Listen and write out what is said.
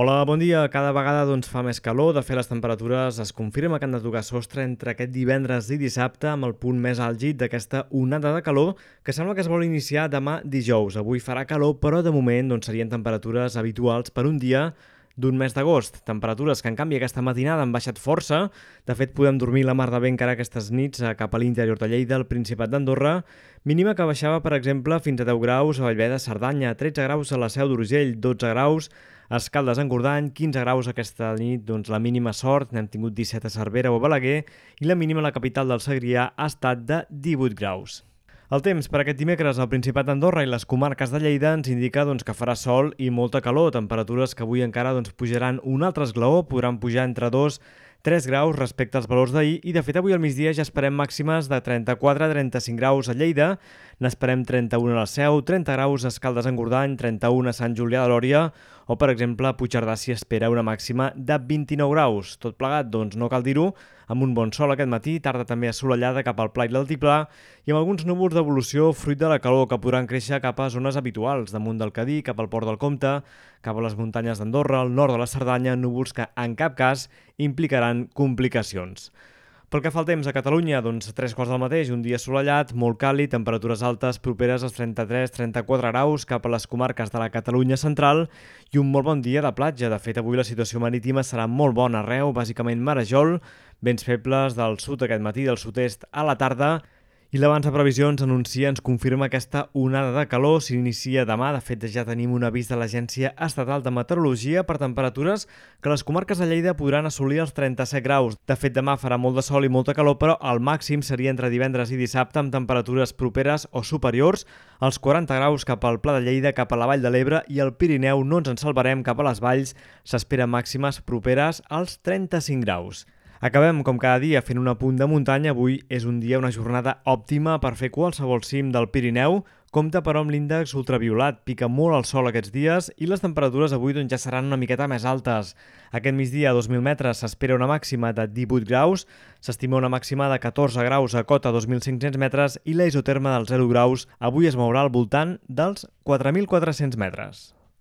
Hola, bon dia. Cada vegada doncs, fa més calor. De fet, les temperatures es confirma que han de tocar sostre entre aquest divendres i dissabte amb el punt més àlgid d'aquesta onada de calor que sembla que es vol iniciar demà dijous. Avui farà calor, però de moment doncs, serien temperatures habituals per un dia d'un mes d'agost. Temperatures que, en canvi, aquesta matinada han baixat força. De fet, podem dormir la mar de bé encara aquestes nits cap a l'interior de Lleida, al Principat d'Andorra. Mínima que baixava, per exemple, fins a 10 graus a Vallvé de Cerdanya, 13 graus a la Seu d'Urgell, 12 graus Escaldes en Gordany, 15 graus aquesta nit, doncs la mínima sort, n'hem tingut 17 a Cervera o a Balaguer, i la mínima a la capital del Segrià ha estat de 18 graus. El temps per aquest dimecres al Principat d'Andorra i les comarques de Lleida ens indica doncs, que farà sol i molta calor, temperatures que avui encara doncs, pujaran un altre esglaó, podran pujar entre 2 3 graus respecte als valors d'ahir i de fet avui al migdia ja esperem màximes de 34 a 35 graus a Lleida, n'esperem 31 a la Seu, 30 graus a Escaldes en Gordany, 31 a Sant Julià de Lòria o per exemple a Puigcerdà s'hi espera una màxima de 29 graus. Tot plegat, doncs no cal dir-ho, amb un bon sol aquest matí, tarda també assolellada cap al Pla i l'Altiplà i amb alguns núvols d'evolució fruit de la calor que podran créixer cap a zones habituals, damunt del Cadí, cap al Port del Comte, cap a les muntanyes d'Andorra, al nord de la Cerdanya, núvols que en cap cas implicaran complicacions. Pel que fa al temps a Catalunya, doncs tres quarts del mateix, un dia assolellat, molt càlid, temperatures altes properes als 33-34 graus cap a les comarques de la Catalunya central i un molt bon dia de platja. De fet, avui la situació marítima serà molt bona arreu, bàsicament marejol, vents febles del sud aquest matí, del sud-est a la tarda, i l'abans de previsions anuncia, ens confirma aquesta onada de calor s'inicia demà. De fet, ja tenim un avís de l'Agència Estatal de Meteorologia per temperatures que les comarques de Lleida podran assolir els 37 graus. De fet, demà farà molt de sol i molta calor, però el màxim seria entre divendres i dissabte amb temperatures properes o superiors als 40 graus cap al Pla de Lleida, cap a la Vall de l'Ebre i al Pirineu no ens en salvarem cap a les valls. S'esperen màximes properes als 35 graus. Acabem, com cada dia, fent un apunt de muntanya. Avui és un dia, una jornada òptima per fer qualsevol cim del Pirineu. Compte, però, amb l'índex ultraviolat. Pica molt el sol aquests dies i les temperatures avui doncs, ja seran una miqueta més altes. Aquest migdia, a 2.000 metres, s'espera una màxima de 18 graus, s'estima una màxima de 14 graus a cota 2.500 metres i la isoterma dels 0 graus avui es mourà al voltant dels 4.400 metres.